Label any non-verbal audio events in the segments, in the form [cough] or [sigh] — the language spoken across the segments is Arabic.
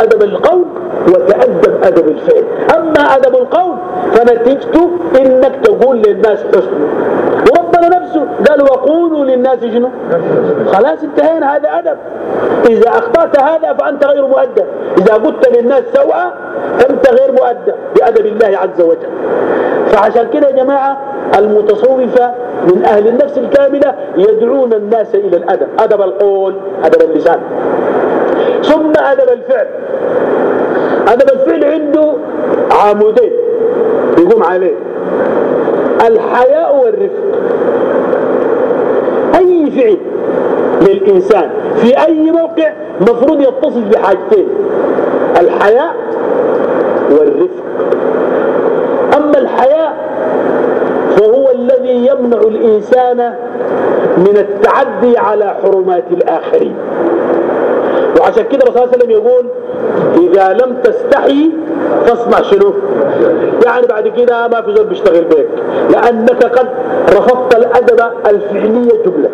أدب القول وتأدب أدب الفعل. أما أدب القول فنتيجته إنك تقول للناس حسن. وربنا نفسه قال وقولوا للناس شنو؟ خلاص انتهينا هذا أدب. إذا أخطأت هذا فأنت غير مؤدب. إذا قلت للناس سوء فأنت غير مؤدب بأدب الله عز وجل. فعشان كده يا جماعة المتصوفة من أهل النفس الكاملة يدعون الناس إلى الأدب. أدب القول أدب اللسان. ثم أدب الفعل. أدب الفعل عنده عامودين. يقوم عليه. الحياء والرفق. أي فعل للإنسان في أي موقع مفروض يتصف بحاجتين. الحياء والرفق. أما الحياء فهو الذي يمنع الإنسان من التعدي على حرمات الآخرين. وعشان كده الرسول صلى الله عليه وسلم يقول إذا لم تستحي فاصنع شنو؟ يعني بعد كده ما في زول بيشتغل بيك. لأنك قد رفضت الأدب الفعلية جملة.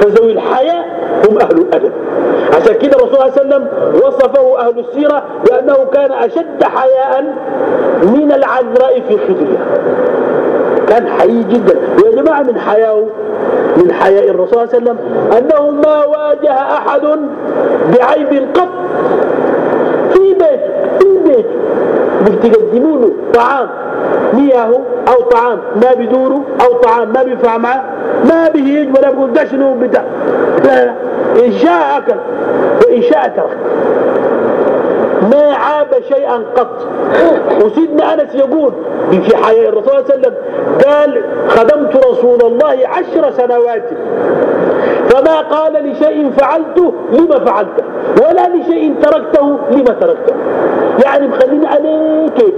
فذوي الحياء هم أهل الأدب. عشان كده الرسول صلى الله عليه وسلم وصفه أهل السيرة بأنه كان أشد حياء من العذراء في خدرها. كان حي جدا. ويا جماعة من حياه من حياء الرسول صلى الله عليه وسلم أنه ما واجه أحد بعيب قط في بيته في بيته. مش تقدموا له طعام مياه أو طعام ما بدوره أو طعام ما بينفع معه ما به يجي ولا بيقول ده شنو بتاع؟ لا لا. إن شاء أكل وإن شاء ترك. ما عاب شيئا قط. وسيدنا أنس يقول في حياة الرسول صلى الله عليه وسلم قال خدمت رسول الله عشر سنوات. فما قال لشيء فعلته لما فعلته؟ ولا لشيء تركته لما تركته. يعني مخليني عليه كيف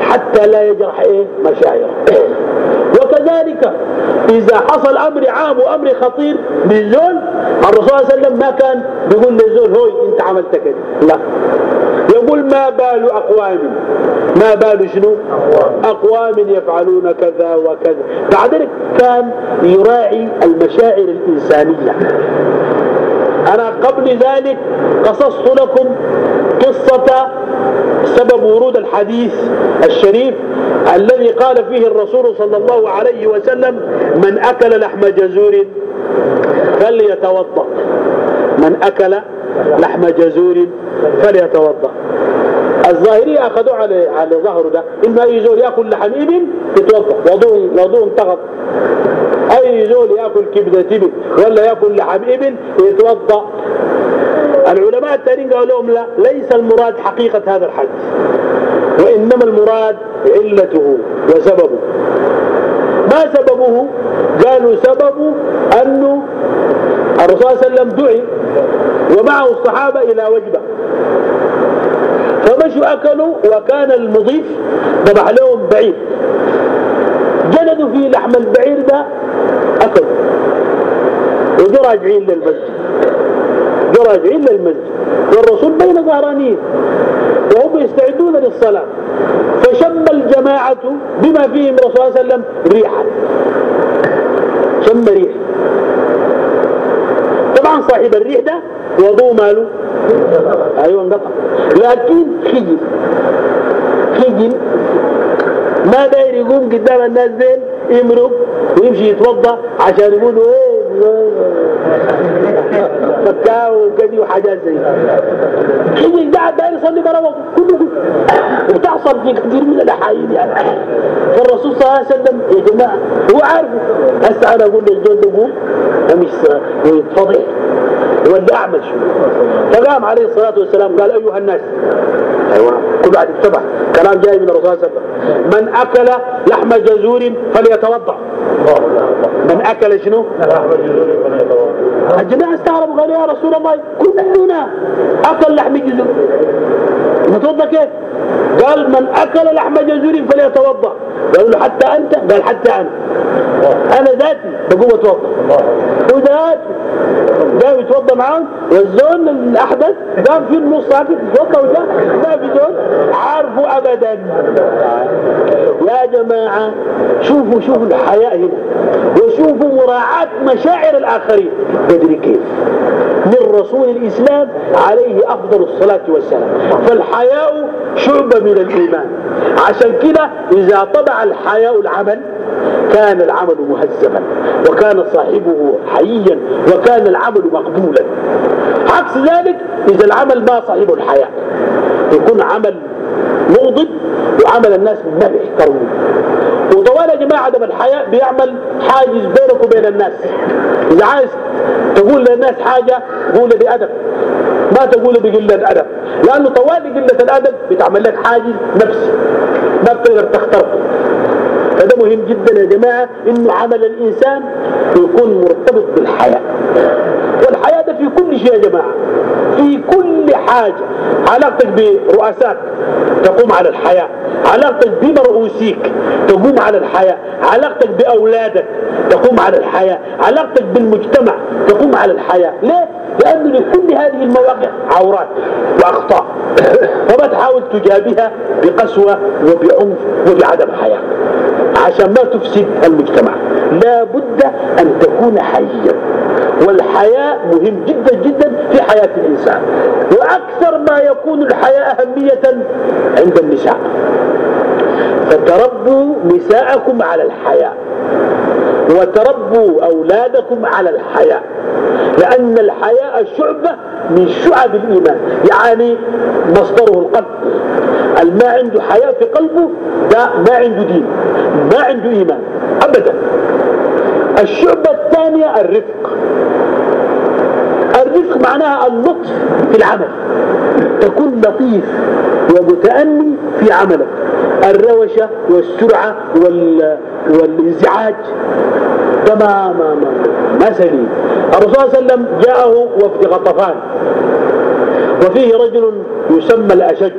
حتى لا يجرح إيه؟ مشاعره. وكذلك إذا حصل أمر عام وأمر خطير بالزول الرسول صلى الله عليه وسلم ما كان بيقول للزول هوي أنت عملت كده لا. يقول ما بال أقوام. ما بال شنو؟ أقوام يفعلون كذا وكذا. بعد ذلك كان يراعي المشاعر الإنسانية. أنا قبل ذلك قصصت لكم قصة سبب ورود الحديث الشريف الذي قال فيه الرسول صلى الله عليه وسلم من أكل لحم جزور فليتوضأ. من أكل لحم جزور فليتوضأ. الظاهرية أخذوا على على ظهره ده. إما زول يأكل لحم إبل يتوضأ. وضوء وضوء انتقض. أي زول يأكل كبدة إبل ولا يأكل لحم إبل يتوضأ. العلماء التانيين قالوا لهم لا ليس المراد حقيقة هذا الحديث وإنما المراد علته وسببه. ما سببه؟ قالوا سببه أنه الرسول صلى الله عليه وسلم دعي ومعه الصحابة إلى وجبة. فمشوا أكلوا وكان المضيف ذبح لهم بعير. جلدوا في لحم البعير ده أكلوا وجوا راجعين للمسجد. جو راجعين للمسجد. والرسول بين ظهرانين. وهم يستعدون للصلاة. فشم الجماعة بما فيهم الرسول صلى الله عليه وسلم ريحا. شم ريح. طبعا صاحب الريح ده وضوء ماله. أيوه انقطع. لكن خجل خجل ما داير يقوم قدام الناس دين يمرق ويمشي يتوضا عشان يقولوا إيه [laughs] فكاو وكذي وحاجات زي خجل قاعد داير يصلي برا كله وتحصل في كثير من الأحايين يعني. فالرسول صلى الله عليه وسلم يا جماعة هو عارف هسه أنا أقول للجند قوم ويتفضح. ولا اعمل شو فقام عليه الصلاة والسلام قال أيها الناس أيوه كل واحد اتبع. كلام جاي من الرسول صلى الله عليه وسلم. من أكل لحم جزور فليتوضأ. من أكل شنو؟ الجماعة استغربوا قالوا يا رسول الله كلنا أكل لحم جزور نتوضا كيف؟ قال من أكل لحم جزور فليتوضأ. قالوا له حتى أنت؟ قال حتى أنا. أنا ذاتي بقوم أتوضأ وذاتي قام يتوضأ معاهم. والزول الأحدث قام في النص ساكت يتوضا ما في زول عارفه ابدا. يا جماعة شوفوا شوفوا الحياء هنا وشوفوا مراعاة مشاعر الآخرين. تدري كيف؟ من رسول الإسلام عليه أفضل الصلاة والسلام. فالحياء شعبة من الإيمان. عشان كده إذا طبع الحياء العمل كان العمل مهذبا وكان صاحبه حييا وكان العمل مقبولا. عكس ذلك إذا العمل ما صاحبه الحياء يكون عمل مغضب وعمل الناس ما بيحترموه. وطوال يا جماعة عدم الحياء بيعمل حاجز بينك وبين الناس. إذا عايز تقول للناس حاجة قول بأدب ما تقول بقلة أدب لأنه طوال قلة الأدب بتعمل لك حاجز نفسي. ما بتقدر تخترقه. فده مهم جدا يا جماعة إنه عمل الإنسان يكون مرتبط بالحياة. والحياة ده في كل شيء يا جماعة. في كل حاجة. علاقتك برؤساك تقوم على الحياة. علاقتك بمرؤوسيك تقوم على الحياة. علاقتك بأولادك تقوم على الحياة. علاقتك بالمجتمع تقوم على الحياة. ليه؟ لأنه لكل هذه المواقع عورات وأخطاء. [coughs] فما تحاول تجابهها بقسوة وبعنف وبعدم حياة. عشان ما تفسد المجتمع. لا بد أن تكون حيا والحياء مهم جدا جدا في حياة الإنسان. وأكثر ما يكون الحياء أهمية عند النساء. فتربوا نساءكم على الحياء وتربوا أولادكم على الحياء لأن الحياء شعبة من شعب الإيمان يعني مصدره القلب. الما عنده حياء في قلبه ده ما عنده دين ما عنده إيمان أبدا. الشعبة الثانية الرفق. الرفق معناها اللطف في العمل. تكون لطيف ومتأني في عملك. الروشة والسرعة وال... والانزعاج. ده ما ما ما سليم. الرسول صلى الله عليه وسلم جاءه وفد غطفان. وفيه رجل يسمى الأشج.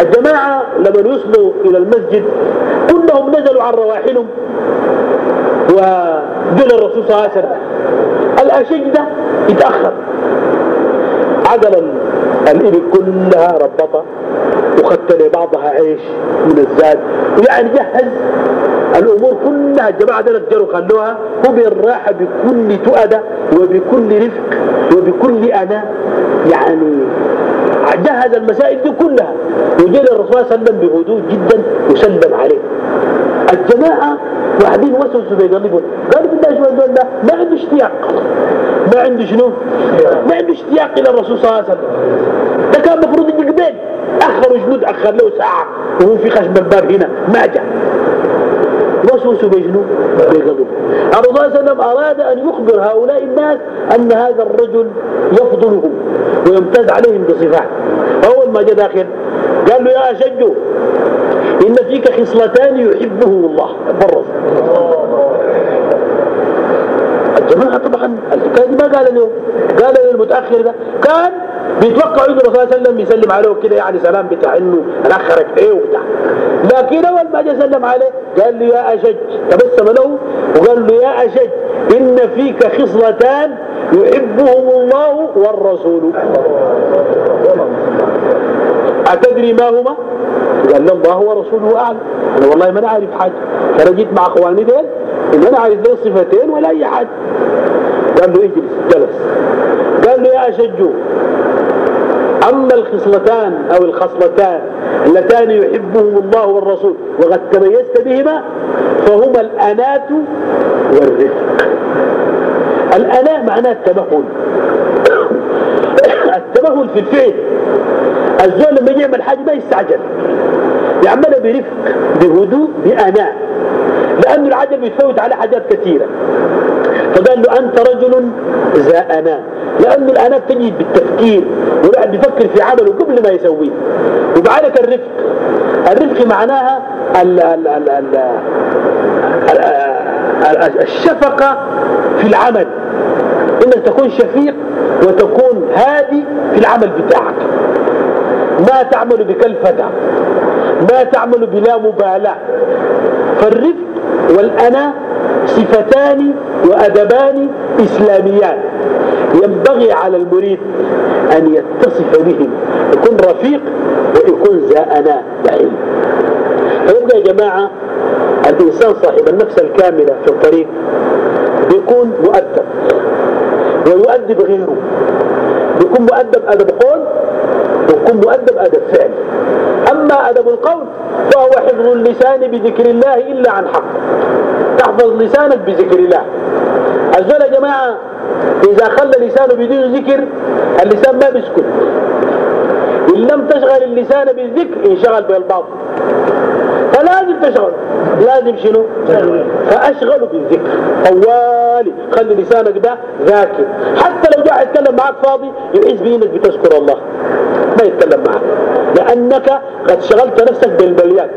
الجماعة لما يوصلوا إلى المسجد كلهم نزلوا عن رواحلهم. ودل الرسول صلى الله عليه وسلم. الأشج ده يتأخر. عدل الإبل كلها ربطة وخدت لبعضها عيش من الزاد ويعني جهز الأمور كلها. الجماعة دول الجروا خلوها وبالراحة بكل تؤدة وبكل رفق وبكل أنا. يعني جهز المسائل دي كلها. وجاء الرسول صلى الله عليه وسلم بهدوء جدا وسلم عليه. الجماعة واحدين وسوسوا بيقلبون قالوا بالله شو ده ما عنده اشتياق. ما عنده شنو؟ ما عنده اشتياق إلى الرسول صلى الله عليه وسلم. ده كان المفروض يجي قبل اخروا جنود اخر له ساعة. وهو في خشب الباب هنا. ما جاء. وسوسوا بجنو بغضب الرسول صلى الله عليه وسلم أراد أن يخبر هؤلاء الناس أن هذا الرجل يفضلهم ويمتاز عليهم بصفات. أول ما جاء داخل. قال له يا أشج إن فيك خصلتان يحبهم الله. برز الجماعة طبعا. الحكاية دي ما قال اليوم قال للمتأخر ده. كان بيتوقع إنه الرسول صلى الله عليه وسلم يسلم عليه كده يعني سلام بتاع إنه الاخرك إيه وبتاع. لكن أول ما جاء سلم عليه قال له يا أشج. تبسم له وقال له يا أشج إن فيك خصلتان يحبهم الله والرسول. أتدري ما هما؟ قال له الله ورسوله أعلم أنا والله ما أنا عارف حاجة. أنا جيت مع أخواني ديل إن أنا عارف له صفتين ولا أي حاجة. قال له اجلس جلس. قال له يا أشجو أما الخصلتان أو الخصلتان اللتان يحبهم الله والرسول وقد تميزت بهما فهما الأنات والرفق الأناء معناه التمهل. [coughs] التمهل في الفعل. الزول لما يعمل حاجة ما يستعجل. يعملها برفق بهدوء بأناء. لأنه العجل بيتفوت على حاجات كثيرة. فقال له أنت رجل ذا أناء. لأن الأناء تجي بالتفكير والواحد بيفكر في عمله قبل ما يسويه. وبعدك الرفق. الرفق معناها ال ال ال ال الشفقة في العمل. إنك تكون شفيق وتكون هادي في العمل بتاعك. ما تعمل بكلفة. ما تعمل بلا مبالاة. فالرفق والأنا صفتان وأدبان إسلاميان. ينبغي على المريد أن يتصف بهم يكون رفيق ويكون ذا أنا وعلم فيبقى يا جماعة الإنسان صاحب النفس الكاملة في الطريق بيكون مؤدب. ويؤدب غيره. بيكون مؤدب أدب قول ويكون مؤدب أدب فعل. أما أدب القول فهو حفظ اللسان بذكر الله إلا عن حق. تحفظ لسانك بذكر الله. الزول يا جماعة إذا خلى لسانه بدون ذكر اللسان ما بيسكت. إن لم تشغل اللسان بالذكر انشغل بالباطل فلازم تشغل. لازم شنو؟ فاشغله بالذكر. طوالي. خلي لسانك ده ذاكر. حتى لو جاء يتكلم معك فاضي يحس بانك بتذكر الله. ما يتكلم معك لأنك قد شغلت نفسك بالمليان.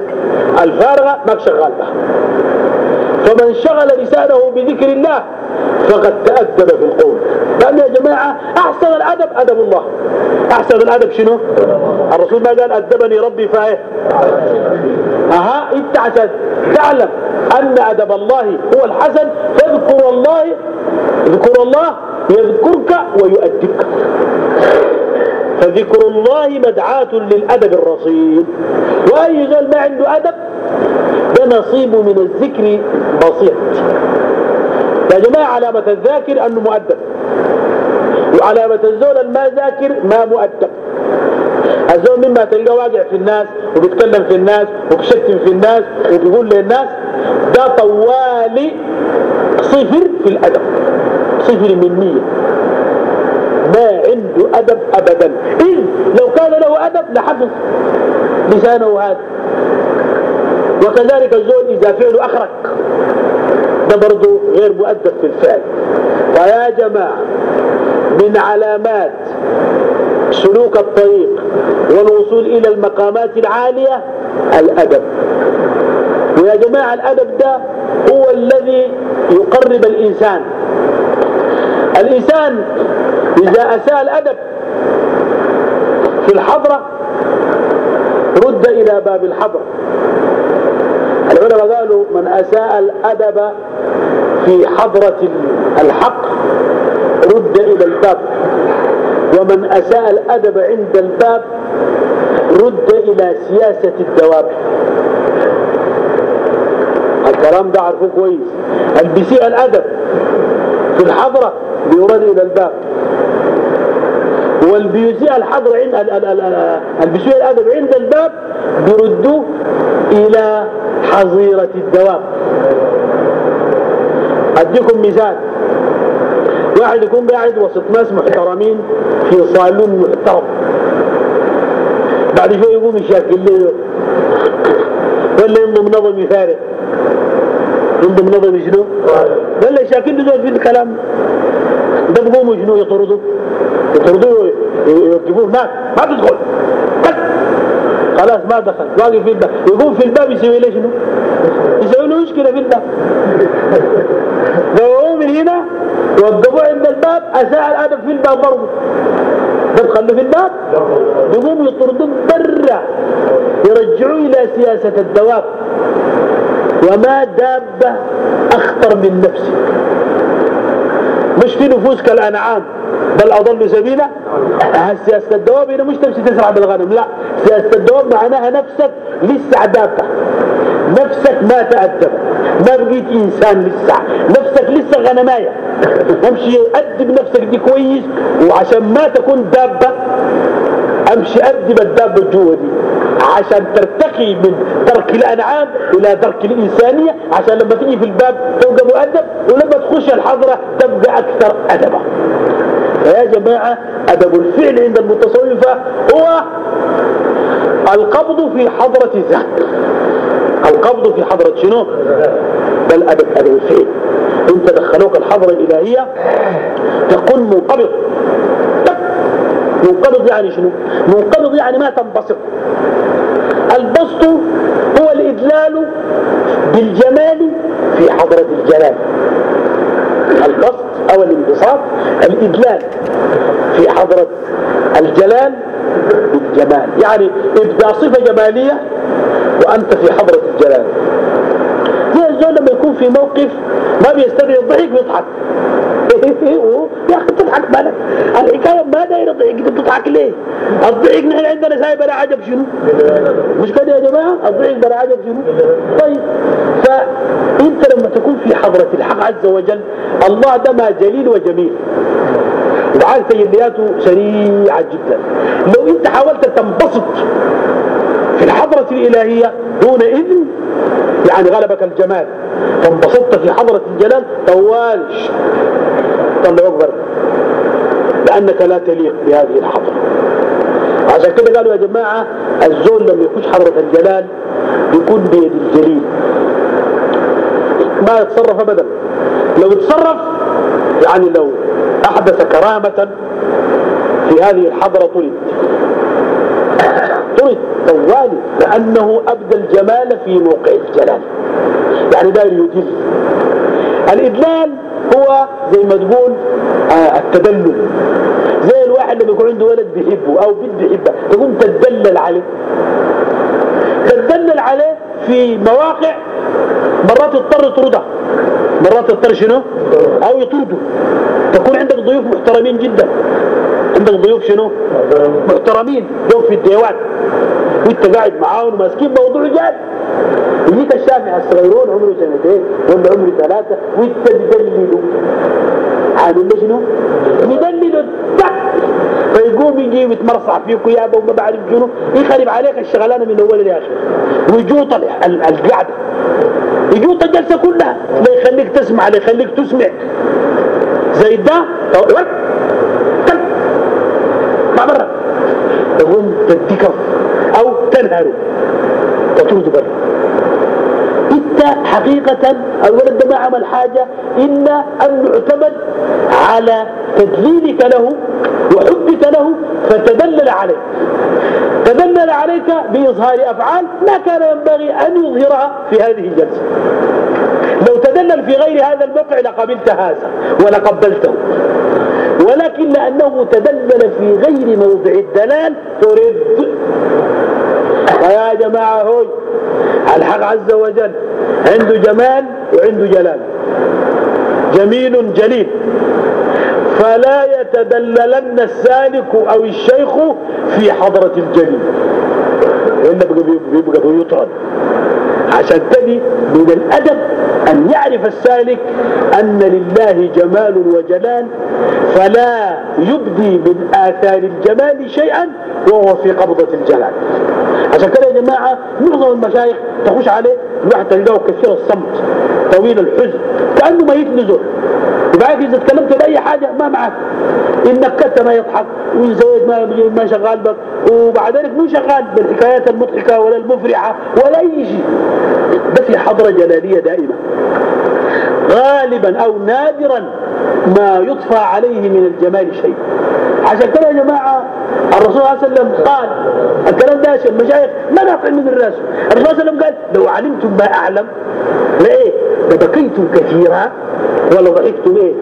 الفارغة ما شغال بها. فمن شغل لسانه بذكر الله فقد تأدب في القول لأن يا جماعة أحسن الأدب أدب الله. أحسن الأدب شنو؟ الرسول ما قال أدبني ربي فإيه؟ أها أنت عشان. تعلم أن أدب الله هو الحسن فاذكر الله اذكر الله يذكرك ويؤدبك. فذكر الله مدعاة للأدب الرصيد وأي زول ما عنده أدب ده نصيبه من الذكر بسيط يا جماعة علامة الذاكر أنه مؤدب. وعلامة الزول ما ذاكر ما مؤدب. الزول مما تلقاه واقع في الناس وبيتكلم في الناس وبيشتم في الناس وبيقول للناس ده طوالي صفر في الأدب صفر من مية ما عنده أدب أبدا. إذ لو كان له أدب لحفظ لسانه هذا. وكذلك الزول إذا فعله أخرق ده برضه غير مؤدب في الفعل. فيا جماعة من علامات سلوك الطريق والوصول إلى المقامات العالية الأدب. ويا جماعة الأدب ده هو الذي يقرب الإنسان. الإنسان إذا أساء الأدب في الحضرة رد إلى باب الحضرة. العلماء قالوا من أساء الأدب في حضرة الحق رد إلى الباب. ومن أساء الأدب عند الباب رد إلى سياسة الدواب. الكلام ده عرفوه كويس. اللي بيسيء الأدب في الحضرة بيرد إلى الباب. واللي بيسيء الحضرة عند اللي بيسيء الأدب عند الباب بيردوه إلى حظيرة الدواب. أديكم مثال. واحد يكون قاعد وسط ناس محترمين في صالون محترم. بعد شوي يقوم يشاكل له ولا يمضي منظم فارغ يمضي منظم شنو؟ ولا يشاكل له في الكلام. ده بقوموا شنو؟ يطردوا يطردوه يوقفوه هناك. ما تدخل. خلاص ما دخل. واقف في الباب. يقوم في الباب يسوي له شنو؟ يسوي له مشكلة في الباب. من هنا وقفوه عند الباب أساء الادب في الباب برضه. تدخلوا في الباب يقوموا يطردوه برا يرجعوه إلى سياسة الدواب. وما دابة أخطر من نفسك. مش في نفوس كالانعام بل أضل سبيلا. سياسة الدواب هنا مش تمشي تزرع بالغنم؟ لا سياسة الدواب معناها نفسك لسه عدابه نفسك ما تأدب. ما بقيت إنسان لسه. نفسك لسه غنماية امشي أدب نفسك دي كويس وعشان ما تكون دابة امشي أدب الدابة جوا دي. عشان ترتقي من ترك الأنعام إلى ترك الإنسانية عشان لما تيجي في الباب تبقى مؤدب ولما تخش الحضرة تبقى أكثر أدبا. فيا جماعة أدب الفعل عند المتصوفة هو القبض في حضرة الذات. القبض في حضرة شنو؟ بل أدب أدب الفعل انت دخلوك الحضرة الإلهية تكون منقبض. منقبض يعني شنو؟ منقبض يعني ما تنبسط. البسط هو الإدلال بالجمال في حضرة الجلال. القصد أو الانبساط الإدلال في حضرة الجلال بالجمال. يعني إبداء صفة جمالية وأنت في حضرة الجلال زي الزول لما يكون في موقف ما بيستدعي الضحك بيضحك [laughs] يا أخي تضحك بالك الحكاية ما دايرة ضحك أنت بتضحك ليه؟ الضحك نحن عندنا سايب بلا عجب شنو؟ مش كده يا جماعة؟ الضحك بلا عجب شنو؟ طيب فأنت لما تكون في حضرة الحق عز وجل الله ده ما جليل وجميل وعاد تجلياته سريعة جدا لو أنت حاولت تنبسط في الحضرة الإلهية دون إذن؟ يعني غلبك الجمال. فانبسطت في حضرة الجلال؟ طوالش طلع أكبر. لأنك لا تليق بهذه الحضرة. عشان كده قالوا يا جماعة الزول لما يخش حضرة الجلال بيكون بيد الجليل. ما يتصرف أبدا. لو يتصرف يعني لو أحدث كرامة في هذه الحضرة طرد طوالي لأنه أبدى الجمال في موقع الجلال. يعني داير يدل الإدلال هو زي ما تقول آه التدلل. زي الواحد لما يكون عنده ولد بيحبه أو بنت بيحبها تقوم تدلل عليه. تدلل عليه في مواقع مرات يضطر يطردها مرات يضطر شنو؟ أو يطرده. تكون عندك ضيوف محترمين جدا. عندك ضيوف شنو؟ محترمين. ضيوف في الديوان. وانت قاعد معاهم وماسكين موضوع جاد يجيك الشافعي الصغيرون عمره سنتين ولا عمره ثلاثة وانت تدلله عامل شنو؟ يدلله تك. فيقوم يجي ويتمرصع فيك ويابا وما بعرف شنو. يخرب عليك الشغلانة من اول لاخر ويجوط القعدة. يجوط الجلسة كلها. لا يخليك تسمع لا يخليك تسمع. زي ده ما برا. تقوم تديكه أو تنهره تطرده برا. انت حقيقة الولد ده ما عمل حاجة إلا أن يعتمد على تدليلك له وحبك له فتدلل عليك. تدلل عليك بإظهار أفعال ما كان ينبغي أن يظهرها في هذه الجلسة. لو تدلل في غير هذا الموقع لقبلت هذا ولقبلته. ولكن لأنه تدلل في غير موضع الدلال ترد فيا جماعة هوي الحق عز وجل عنده جمال وعنده جلال. جميل جليل. فلا يتدللن السالك أو الشيخ في حضرة الجليل. وإلا بيبقى يطرد. عشان تبي من الأدب أن يعرف السالك أن لله جمال وجلال فلا يبدي من آثار الجمال شيئا وهو في قبضة الجلال. عشان كده يا جماعة معظم المشايخ تخش عليه الواحد تلقاه كثير الصمت طويل الحزن كأنه ما يتنزل يبقى إذا تكلمت بأي حاجة ما معك إنك كنت ما يضحك سويت ما, ما شغال بك وبعد ذلك مو شغال بالحكايات المضحكة ولا المفرحة ولا أي شيء. ده في حضرة جلالية دائمة. غالبا أو نادرا ما يطفى عليه من الجمال شيء. عشان كده يا جماعة الرسول صلى الله عليه وسلم قال الكلام ده المشايخ ما ناقل من الراس الرسول صلى الله عليه وسلم قال لو علمتم ما أعلم لإيه؟ لبكيتم كثيرا ولا ضحكتم إيه؟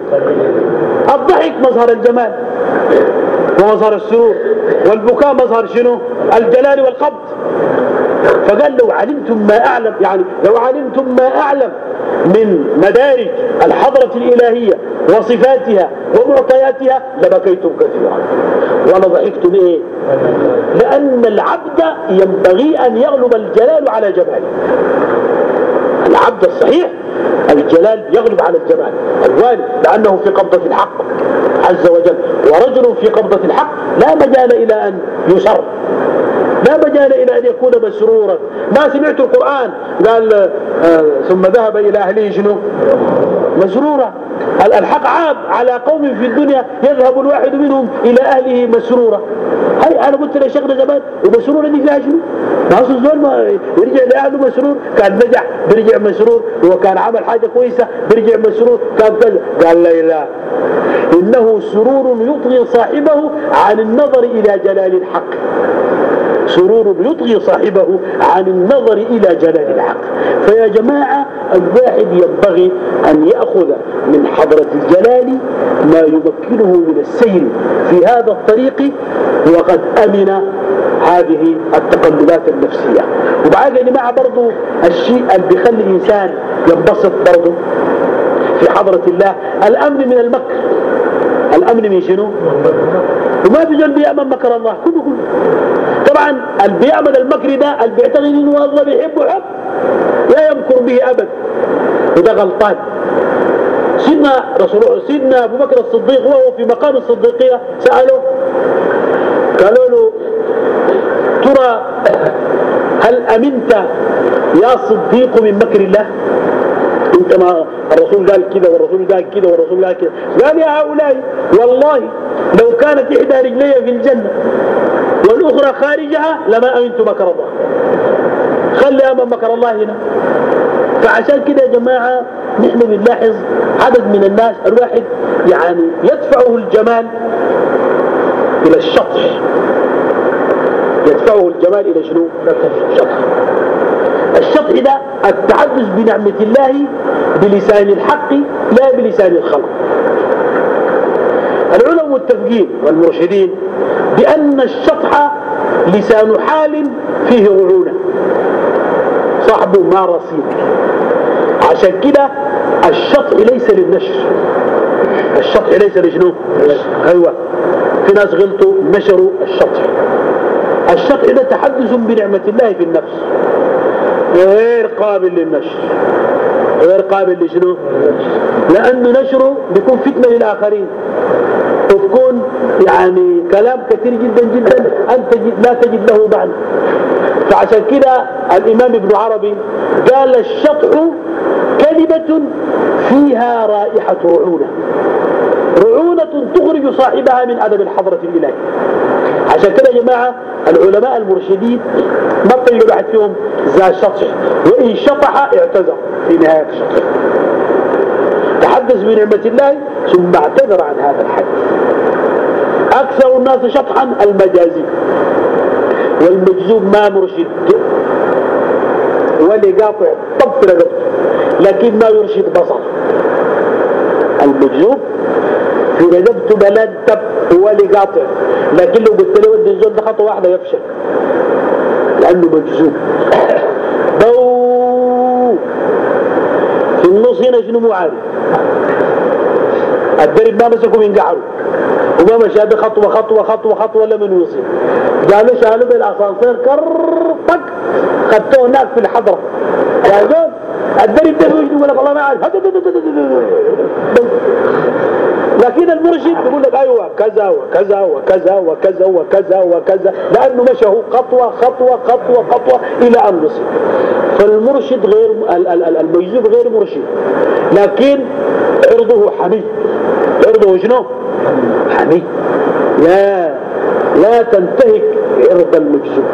الضحك مظهر الجمال. ومظهر السرور والبكاء مظهر شنو؟ الجلال والقبض. فقال لو علمتم ما أعلم يعني لو علمتم ما أعلم من مدارج الحضرة الإلهية وصفاتها ومعطياتها لبكيتم كثيرا. ولضحكتم إيه لأن العبد ينبغي أن يغلب الجلال على جماله العبد الصحيح الجلال يغلب على الجمال الوالد لأنه في قبضة الحق عز وجل ورجل في قبضة الحق لا مجال إلى أن يسر لا مجال إلى أن يكون مسرورا. ما سمعت القرآن قال آه ثم ذهب إلى أهله شنو؟ مسرورا الحق عاب على قوم في الدنيا يذهب الواحد منهم إلى أهله مسرورا هاي أنا قلت لشيخنا زمان ومسرورة دي فيها شنو؟ ما أصل ما يرجع لأهله مسرور كان نجح بيرجع مسرور وكان عمل حاجة كويسة بيرجع مسرور كان كذا قال لا لا إنه سرور يطغي صاحبه عن النظر إلى جلال الحق. سرور يطغي صاحبه عن النظر إلى جلال الحق. فيا جماعة الواحد ينبغي أن يأخذ من حضرة الجلال ما يمكنه من السير في هذا الطريق وقد أمن هذه التقلبات النفسية. وبعد يا جماعة برضو الشيء اللي بيخلي الإنسان ينبسط برضو في حضرة الله الأمن من المكر. الأمن من شنو؟ وما في جل بيأمن مكر الله. كله كله. طبعا اللي بيعمل المكر ده اللي بيعتقد إنه الله بيحبه حب. لا يمكر به ابدا وده غلطان. سيدنا رسول سيدنا أبو بكر الصديق وهو في مقام الصديقية سالوه قالوا له ترى هل أمنت يا صديق من مكر الله؟ انت ما الرسول قال كذا والرسول قال كذا والرسول قال كذا قال يا هؤلاء والله لو كانت إحدى رجلي في الجنة والأخرى خارجها لما أمنت مكر الله. خلي امن مكر الله هنا. فعشان كده يا جماعة نحن بنلاحظ عدد من الناس الواحد يعني يدفعه الجمال إلى الشطح. يدفعه الجمال إلى شنو؟ الشطح. الشطح ده التحدث بنعمة الله بلسان الحق لا بلسان الخلق. العلماء متفقين والمرشدين بأن الشطح لسان حال فيه رعونة. صاحبه ما رصيد عشان كده الشطح ليس للنشر. الشطح ليس لشنو؟ أيوه. في ناس غلطوا نشروا الشطح. الشطح ده تحدث بنعمة الله في النفس. غير قابل للنشر. غير قابل لشنو؟ لأنه نشره بيكون فتنة للآخرين. وتكون يعني كلام كثير جدا جدا. أنت لا تجد له معنى. فعشان كده الإمام ابن عربي قال الشطح كلمة فيها رائحة رعونة. رعونة تخرج صاحبها من أدب الحضرة الإلهية. عشان كده يا جماعة العلماء المرشدين ما بتلقى واحد فيهم ذا شطح وإن شطح اعتذر في نهاية الشطح. تحدث بنعمة الله ثم اعتذر عن هذا الحديث. أكثر الناس شطحا المجازي والمجذوب ما مرشد ولي قاطع طب لكن ما يرشد بصر المجذوب في رقبته بلد تب ولي قاطع. لكن لو قلت له ودي الزول ده خطوة واحدة يفشل. لأنه مجذوب [coughs] ضو في النص هنا شنو مو عارف. الدرب ما مسكوا من قعره وما مشى خطوة خطوة خطوة خطوة لمن يوصل قالوا شالوا بالاسانسير كرطك. خدتوه هناك في الحضرة. زول الدرب ده يقول لك والله ما عارف لكن المرشد يقول لك أيوه كذا وكذا وكذا وكذا وكذا وكذا لأنه مشى خطوة خطوة خطوة خطوة إلى أن وصل فالمرشد غير المجذوب غير مرشد. لكن عرضه حمي. عرضه شنو؟ حمي. لا لا تنتهك عرض المجذوب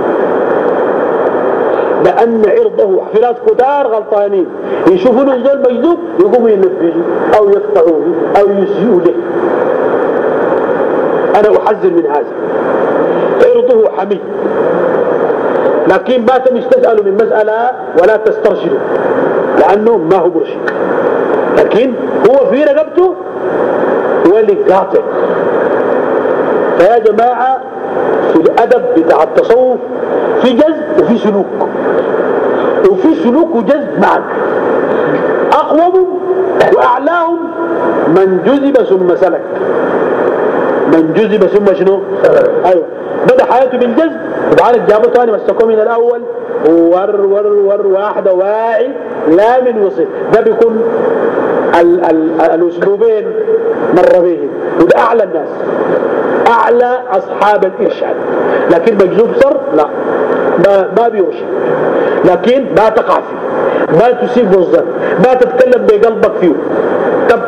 لأن عرضه ناس كتار غلطانين. يشوفون الزول مجذوب يقوموا ينفذوا أو يقطعوه أو يسيئوا له. أنا أحذر من هذا. عرضه حمي لكن ما تمش من مسألة ولا تسترشدوا. لأنه ما هو مرشد. لكن هو في رقبته ولي قاطع. فيا جماعة في الأدب بتاع التصوف في جذب وفي سلوك. وفي سلوك وجذب معا أقوم وأعلاهم من جذب ثم سلك. من جذب ثم شنو؟ أيوة. بدأ حياته بالجذب. وبعدين جابه ثاني مسكوه من الأول. ور ور ور واحدة واعي لا من وصل. ده بيكون ال ال الأسلوبين مر بهم. وده أعلى الناس. أعلى أصحاب الإرشاد. لكن مجذوب سر لا. ما, ما بيرشد. لكن ما تقع فيه. ما تسيب الظن ما تتكلم بقلبك فيه. طب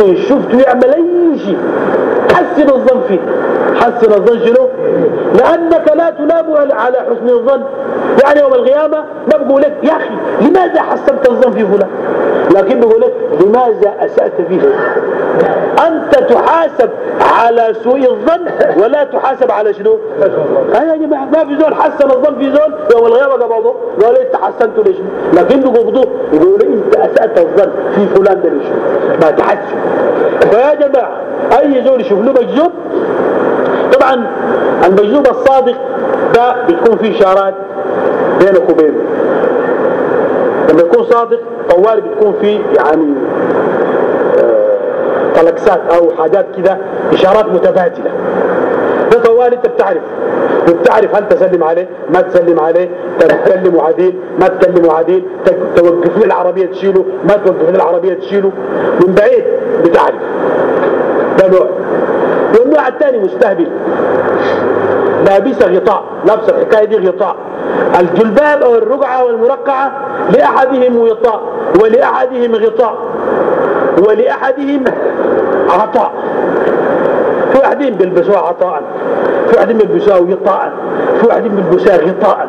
إن شفته يعمل أي شيء حسن الظن فيه. حسن الظن شنو؟ لأنك لا تلام على حسن الظن. يعني يوم القيامة ما بقول لك يا أخي لماذا حسنت الظن في فلان؟ لكن بقول لك لماذا أسأت فيه؟ أنت تحاسب على سوء الظن ولا تحاسب على شنو؟ آه يا جماعة ما في زول حسن الظن في زول يوم الغيابة قبضوه قالوا انت حسنته ليش؟ لكن بيقبضوه يقولوا إنت أسأت الظن في فلان ده ليش؟ ما تحسن فيا جماعة أي زول يشوف له مجذوب؟ طبعا المجذوب الصادق ده بتكون فيه إشارات بينك وبينه. لما يكون صادق طوالي بتكون فيه يعني طلقسات أو حاجات كده إشارات متبادله ده طوال أنت بتعرف. وبتعرف هل تسلم عليه ما تسلم عليه تتكلم عديل ما تكلم عديل توقف له العربية تشيله ما توقف له العربية تشيله. من بعيد بتعرف. ده نوع. والنوع الثاني مستهبل. لابسه غطاء لابسه الحكاية دي غطاء. الجلباب أو الرقعة والمرقعه لأحدهم غطاء ولأحدهم غطاء ولأحدهم عطاء. في واحدين بيلبسوها عطاء في واحدين بيلبسوها غطاء في واحدين بيلبسوها غطاء.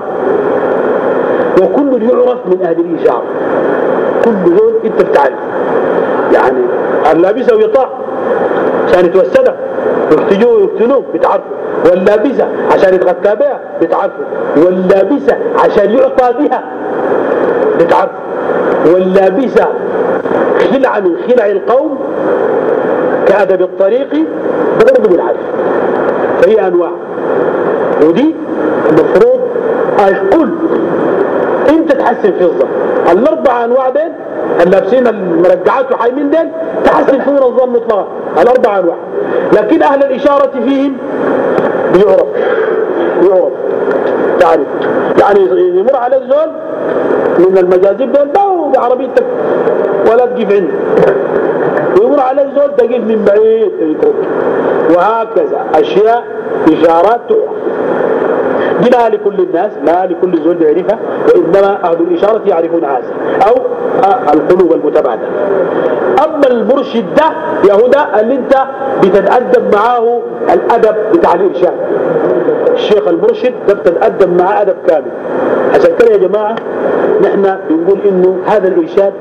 وكل يعرف من أهل الإشارة كل دول أنت بتعرف. يعني اللابسة غطاء عشان يتوسدها. يقتلوه يقتلوه بتعرفوا. واللابسة عشان يتغطى بها بتعرفوا. واللابسة عشان يعطى بها بتعرفوا. واللابسة خلعة من خلع القوم كأدب الطريق برضه بالعرف فهي أنواع. ودي المفروض الكل انت تحسن في الظن الاربع انواع دين اللابسين المرجعات وحايمين دين تحسن فيهم الظن مطلقا. الاربع انواع لكن أهل الإشارة فيهم بيعرف. بيعرف. تعرف. يعني يمر عليك زول من المجاذب دول باو بعربيتك ولا تقف عنده ويمر عليك زول تقف من بعيد وهكذا أشياء إشارات تعرف دي لا لكل الناس لا لكل زول يعرفها وإنما أهل الإشارة يعرفون هذا أو القلوب المتبادلة. أما المرشد ده يهودا اللي أنت بتتأدب معاه الأدب بتاع الإرشاد الشيخ المرشد ده بتتأدب معاه أدب كامل. عشان كده يا جماعة نحن بنقول إنه هذا الإرشاد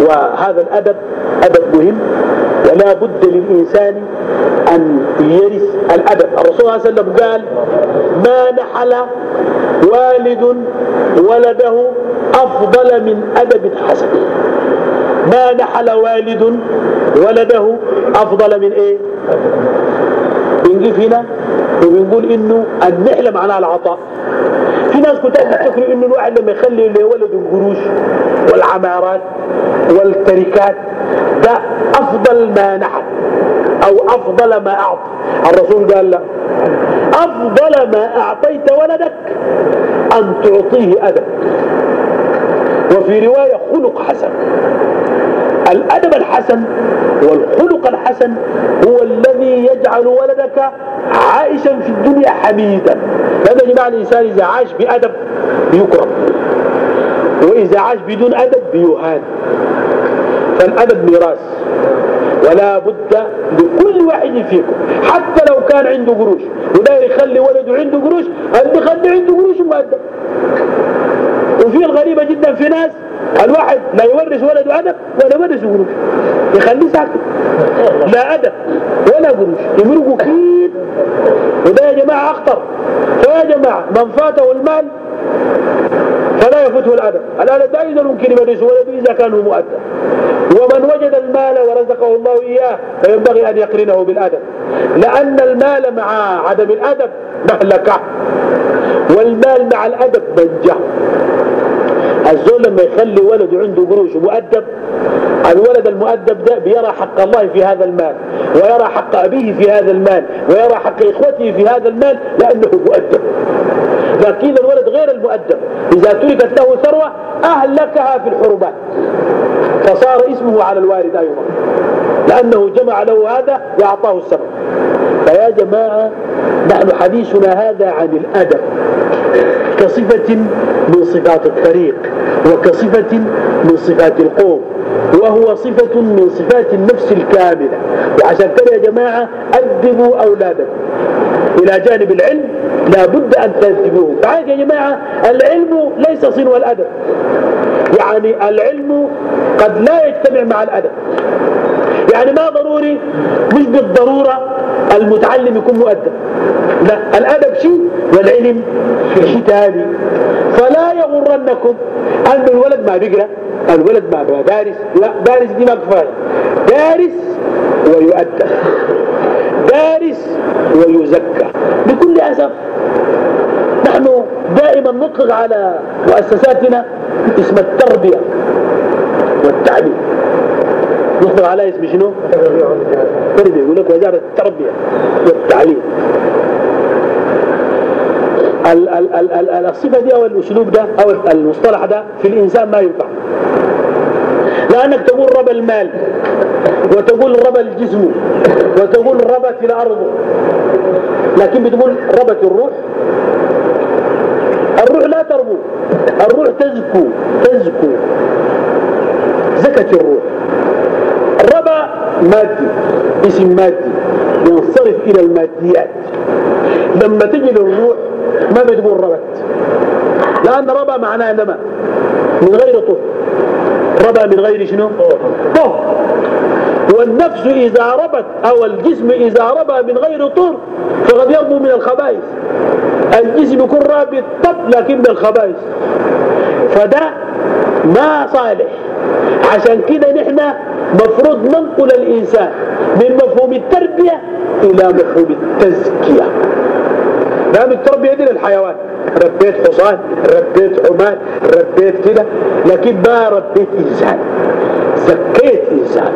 وهذا الأدب أدب مهم. ولا بد للإنسان أن يرث الأدب. الرسول صلى الله عليه وسلم قال ما نحل والد ولده أفضل من أدب حسن. ما نحل والد ولده أفضل من إيه؟ بنجيب هنا وبنقول إنه النحلة معناها العطاء. في ناس كنت تفكروا إنه الواحد لما يخلي لولده القروش والعمارات والتركات ده أفضل ما نحل أو أفضل ما أعطى. الرسول قال لا أفضل ما أعطيت ولدك أن تعطيه أدب. وفي رواية خلق حسن. الأدب الحسن والخلق الحسن هو الذي يجعل ولدك عائشا في الدنيا حميدا. لأن يا جماعة الإنسان إذا عاش بأدب بيكرم وإذا عاش بدون أدب بيهان. فالأدب ميراث. ولا بد لكل واحد فيكم. حتى لو كان عنده قروش وده يخلي ولده عنده قروش اللي يخلي عنده قروش مؤدب. وفي الغريبة جدا في ناس الواحد لا يورث ولده أدب ولا يورث قروش. يخليه ساكت. لا أدب ولا قروش. يمرقوا كيد وده يا جماعة أخطر. فيا جماعة من فاته المال فلا يفوته الأدب الأدب ده إذا ممكن يورث ولده إذا كان مؤدب. ومن وجد المال ورزقه الله إياه فينبغي أن يقرنه بالأدب. لأن المال مع عدم الأدب مهلكة والمال مع الأدب منجة الزول لما يخلي ولده عنده قروش مؤدب الولد المؤدب ده بيرى حق الله في هذا المال ويرى حق أبيه في هذا المال ويرى حق إخوته في هذا المال لأنه مؤدب. لكن الولد غير المؤدب إذا تركت له ثروة أهلكها في الحرمات فصار اسمه على الوالد أيضا لأنه جمع له هذا وأعطاه السبب فيا جماعة نحن حديثنا هذا عن الأدب كصفة من صفات الطريق. وكصفة من صفات القوم وهو صفة من صفات النفس الكاملة. وعشان كده يا جماعة أدبوا أولادكم. إلى جانب العلم لا بد أن تنتبهوا فعاد يا جماعة العلم ليس صنو الأدب يعني العلم قد لا يجتمع مع الأدب. يعني ما ضروري مش بالضرورة المتعلم يكون مؤدب. لا الأدب شيء والعلم شيء ثاني فلا يغرنكم أن الولد ما بيقرأ الولد ما دارس. لا دارس دي ما كفاية. دارس ويؤدب. دارس ويزكى. بكل أسف نحن دائما نطلق على مؤسساتنا اسم التربية والتعليم نطلق على اسم شنو؟ تربية يقول لك وزارة التربية والتعليم. ال ال ال ال الصفة دي أو الأسلوب ده أو المصطلح ده في الإنسان ما ينفع. لأنك تقول ربى المال وتقول ربى الجسم وتقول ربت الأرض. لكن بتقول ربت الروح. الروح لا تربو. الروح تزكو. تزكو. زكت الروح. مادي اسم مادي. ينصرف إلى الماديات. لما تجي للروح ما بتقول ربت. لأن ربى معناه نما من غير طهر ربى من غير شنو؟ طهر والنفس إذا ربت أو الجسم إذا ربى من غير طهر فقد يربو من الخبائث. الجسم يكون رابط طب لكن من الخبائث فده ما صالح. عشان كده نحن مفروض ننقل الإنسان من مفهوم التربية إلى مفهوم التزكية. لأن التربية دي للحيوان. ربيت حصان ربيت حمال ربيت كده لكن ما ربيت إنسان. زكيت إنسان.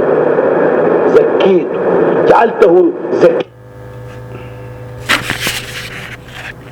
زكيته جعلته زكي